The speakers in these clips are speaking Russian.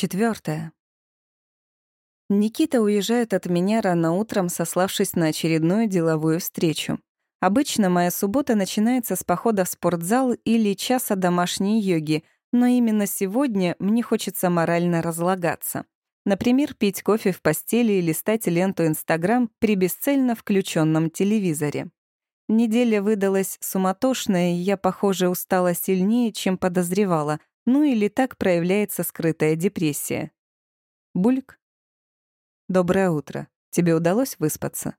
Четвертое. Никита уезжает от меня рано утром, сославшись на очередную деловую встречу. Обычно моя суббота начинается с похода в спортзал или часа домашней йоги, но именно сегодня мне хочется морально разлагаться. Например, пить кофе в постели и листать ленту Инстаграм при бесцельно включенном телевизоре. Неделя выдалась суматошная, и я, похоже, устала сильнее, чем подозревала, ну или так проявляется скрытая депрессия. Бульк. Доброе утро. Тебе удалось выспаться?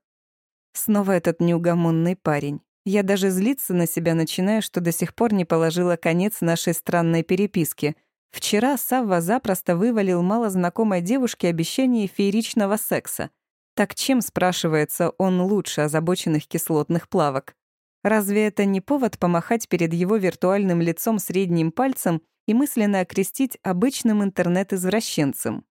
Снова этот неугомонный парень. Я даже злиться на себя начинаю, что до сих пор не положила конец нашей странной переписке. Вчера Савва запросто вывалил малознакомой девушке обещание фееричного секса. Так чем, спрашивается, он лучше озабоченных кислотных плавок? Разве это не повод помахать перед его виртуальным лицом средним пальцем и мысленно окрестить обычным интернет-извращенцем?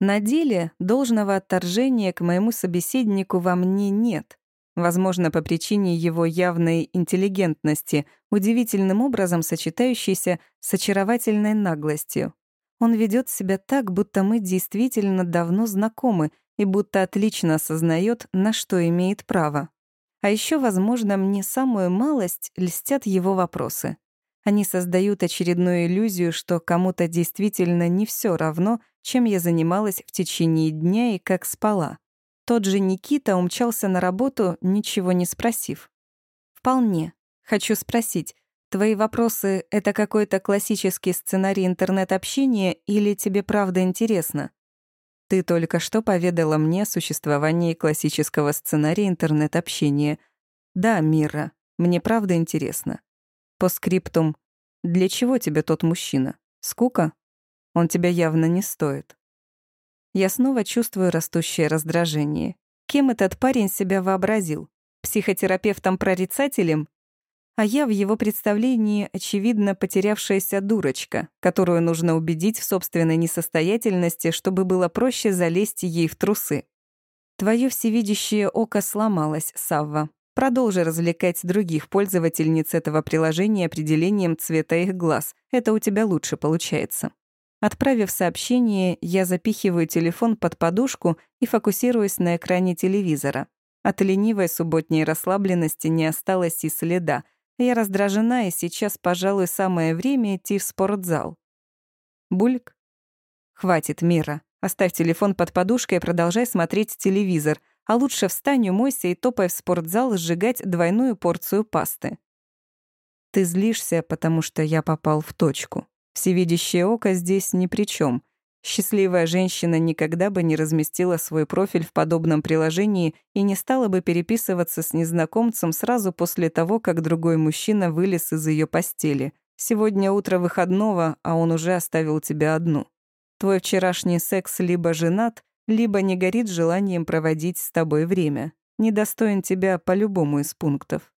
На деле должного отторжения к моему собеседнику во мне нет. Возможно, по причине его явной интеллигентности, удивительным образом сочетающейся с очаровательной наглостью. Он ведет себя так, будто мы действительно давно знакомы и будто отлично осознает, на что имеет право. А еще, возможно, мне самую малость льстят его вопросы. Они создают очередную иллюзию, что кому-то действительно не все равно, чем я занималась в течение дня и как спала. Тот же Никита умчался на работу, ничего не спросив. «Вполне. Хочу спросить, твои вопросы — это какой-то классический сценарий интернет-общения или тебе правда интересно?» Ты только что поведала мне о существовании классического сценария интернет-общения. Да, Мира, мне правда интересно. По скриптум. Для чего тебе тот мужчина? Скука? Он тебя явно не стоит. Я снова чувствую растущее раздражение. Кем этот парень себя вообразил? Психотерапевтом-прорицателем? А я в его представлении, очевидно, потерявшаяся дурочка, которую нужно убедить в собственной несостоятельности, чтобы было проще залезть ей в трусы. Твое всевидящее око сломалось, Савва. Продолжи развлекать других пользовательниц этого приложения определением цвета их глаз. Это у тебя лучше получается. Отправив сообщение, я запихиваю телефон под подушку и фокусируюсь на экране телевизора. От ленивой субботней расслабленности не осталось и следа. Я раздражена, и сейчас, пожалуй, самое время идти в спортзал. Бульк. Хватит, Мира. Оставь телефон под подушкой и продолжай смотреть телевизор, а лучше встань, умойся и топай в спортзал сжигать двойную порцию пасты. Ты злишься, потому что я попал в точку. Всевидящее око здесь ни при чем. Счастливая женщина никогда бы не разместила свой профиль в подобном приложении и не стала бы переписываться с незнакомцем сразу после того, как другой мужчина вылез из ее постели. Сегодня утро выходного, а он уже оставил тебя одну. Твой вчерашний секс либо женат, либо не горит желанием проводить с тобой время. Недостоин тебя по любому из пунктов.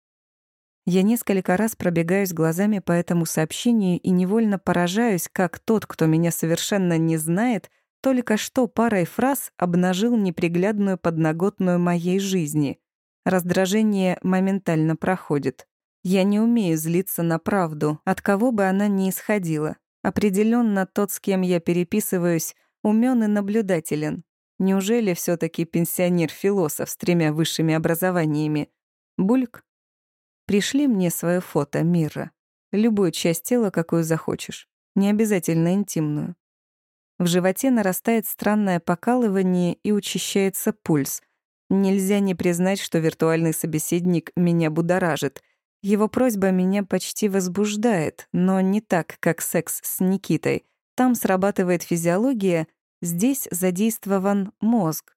Я несколько раз пробегаюсь глазами по этому сообщению и невольно поражаюсь, как тот, кто меня совершенно не знает, только что парой фраз обнажил неприглядную подноготную моей жизни. Раздражение моментально проходит. Я не умею злиться на правду, от кого бы она ни исходила. Определенно тот, с кем я переписываюсь, умен и наблюдателен. Неужели все таки пенсионер-философ с тремя высшими образованиями? Бульк? Пришли мне свое фото, Мира. Любую часть тела, какую захочешь. Не обязательно интимную. В животе нарастает странное покалывание и учащается пульс. Нельзя не признать, что виртуальный собеседник меня будоражит. Его просьба меня почти возбуждает, но не так, как секс с Никитой. Там срабатывает физиология — Здесь задействован мозг.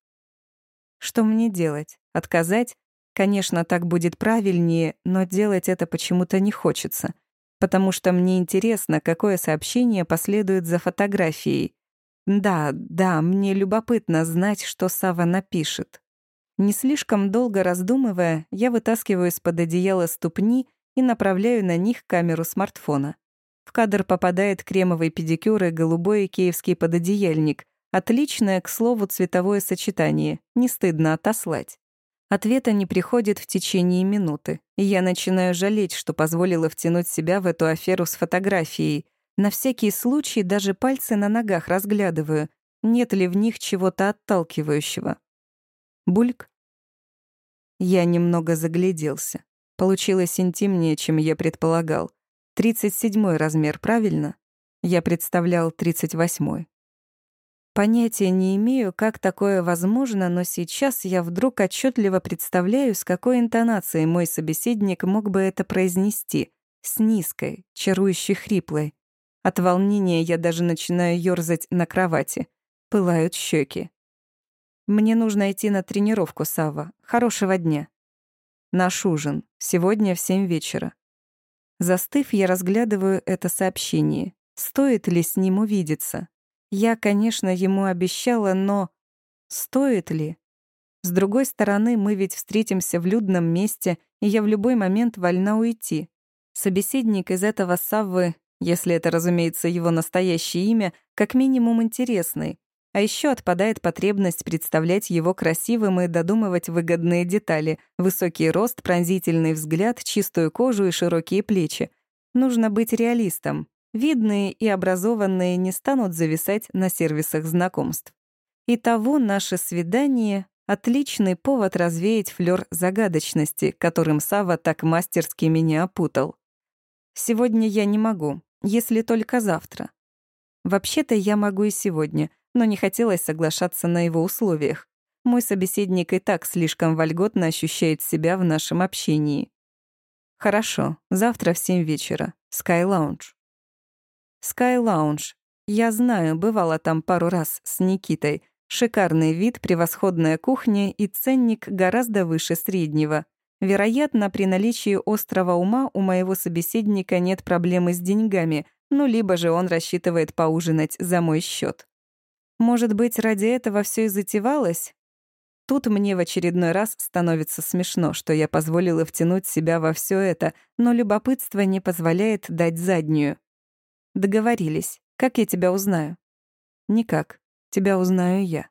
Что мне делать? Отказать? Конечно, так будет правильнее, но делать это почему-то не хочется, потому что мне интересно, какое сообщение последует за фотографией. Да, да, мне любопытно знать, что Сава напишет. Не слишком долго раздумывая, я вытаскиваю из-под одеяла ступни и направляю на них камеру смартфона. В кадр попадает кремовый педикюр и голубой киевский пододеяльник, Отличное, к слову, цветовое сочетание. Не стыдно отослать. Ответа не приходит в течение минуты, и я начинаю жалеть, что позволила втянуть себя в эту аферу с фотографией. На всякий случай даже пальцы на ногах разглядываю, нет ли в них чего-то отталкивающего. Бульк. Я немного загляделся. Получилось интимнее, чем я предполагал. 37 размер, правильно? Я представлял 38-й. Понятия не имею, как такое возможно, но сейчас я вдруг отчетливо представляю, с какой интонацией мой собеседник мог бы это произнести. С низкой, чарующей хриплой. От волнения я даже начинаю ёрзать на кровати. Пылают щеки. Мне нужно идти на тренировку, Сава. Хорошего дня. Наш ужин. Сегодня в семь вечера. Застыв, я разглядываю это сообщение. Стоит ли с ним увидеться? Я, конечно, ему обещала, но... Стоит ли? С другой стороны, мы ведь встретимся в людном месте, и я в любой момент вольна уйти. Собеседник из этого Саввы, если это, разумеется, его настоящее имя, как минимум интересный. А еще отпадает потребность представлять его красивым и додумывать выгодные детали, высокий рост, пронзительный взгляд, чистую кожу и широкие плечи. Нужно быть реалистом. Видные и образованные не станут зависать на сервисах знакомств. Итого наше свидание — отличный повод развеять флёр загадочности, которым Сава так мастерски меня опутал. Сегодня я не могу, если только завтра. Вообще-то я могу и сегодня, но не хотелось соглашаться на его условиях. Мой собеседник и так слишком вольготно ощущает себя в нашем общении. Хорошо, завтра в семь вечера. Sky Lounge. Sky Lounge. Я знаю, бывала там пару раз с Никитой. Шикарный вид, превосходная кухня и ценник гораздо выше среднего. Вероятно, при наличии острого ума у моего собеседника нет проблемы с деньгами, ну либо же он рассчитывает поужинать за мой счет. Может быть, ради этого все и затевалось? Тут мне в очередной раз становится смешно, что я позволила втянуть себя во все это, но любопытство не позволяет дать заднюю. Договорились. Как я тебя узнаю? Никак. Тебя узнаю я.